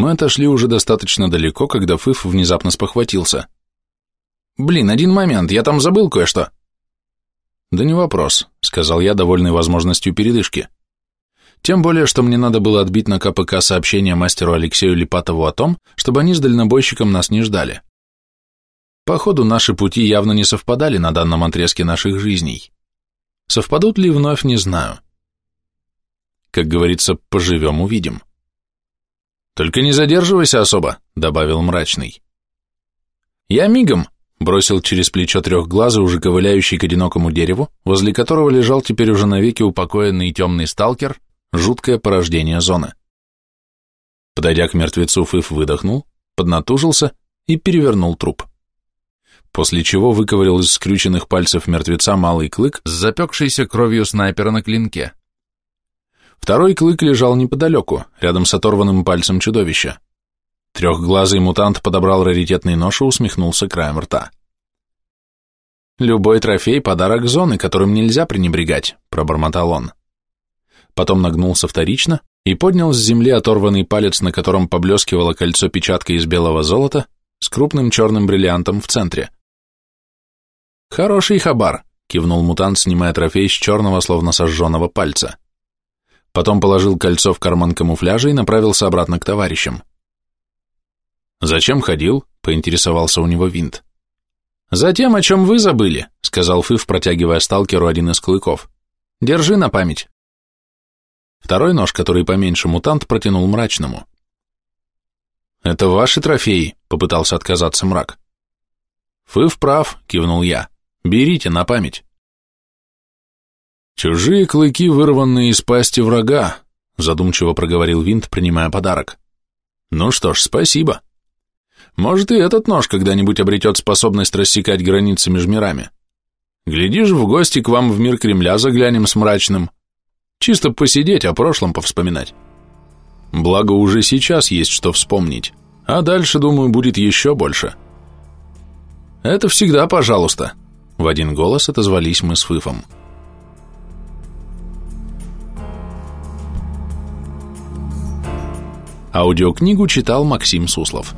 Мы отошли уже достаточно далеко, когда Фыф внезапно спохватился. «Блин, один момент, я там забыл кое-что». «Да не вопрос», — сказал я, довольный возможностью передышки. Тем более, что мне надо было отбить на КПК сообщение мастеру Алексею Липатову о том, чтобы они с дальнобойщиком нас не ждали. Походу, наши пути явно не совпадали на данном отрезке наших жизней. Совпадут ли вновь, не знаю. Как говорится, поживем, увидим. «Только не задерживайся особо», — добавил мрачный. «Я мигом», — бросил через плечо трехглазый, уже ковыляющий к одинокому дереву, возле которого лежал теперь уже навеки упокоенный темный сталкер, жуткое порождение зоны. Подойдя к мертвецу, Фыф выдохнул, поднатужился и перевернул труп. После чего выковырял из скрюченных пальцев мертвеца малый клык с запекшейся кровью снайпера на клинке. Второй клык лежал неподалеку, рядом с оторванным пальцем чудовища. Трехглазый мутант подобрал раритетный нож и усмехнулся краем рта. «Любой трофей — подарок зоны, которым нельзя пренебрегать», — пробормотал он потом нагнулся вторично и поднял с земли оторванный палец, на котором поблескивало кольцо-печатка из белого золота с крупным черным бриллиантом в центре. «Хороший хабар», — кивнул мутант, снимая трофей с черного, словно сожженного пальца. Потом положил кольцо в карман камуфляжа и направился обратно к товарищам. «Зачем ходил?» — поинтересовался у него винт. «Затем, о чем вы забыли», — сказал Фыв, протягивая сталкеру один из клыков. «Держи на память». Второй нож, который поменьше мутант, протянул мрачному. «Это ваши трофеи», — попытался отказаться мрак. «Вы вправ», — кивнул я. «Берите на память». «Чужие клыки, вырванные из пасти врага», — задумчиво проговорил Винт, принимая подарок. «Ну что ж, спасибо. Может, и этот нож когда-нибудь обретет способность рассекать границы между мирами. Глядишь, в гости к вам в мир Кремля заглянем с мрачным». Чисто посидеть, о прошлом повспоминать. Благо, уже сейчас есть что вспомнить, а дальше, думаю, будет еще больше. Это всегда пожалуйста. В один голос отозвались мы с Фыфом. Аудиокнигу читал Максим Суслов.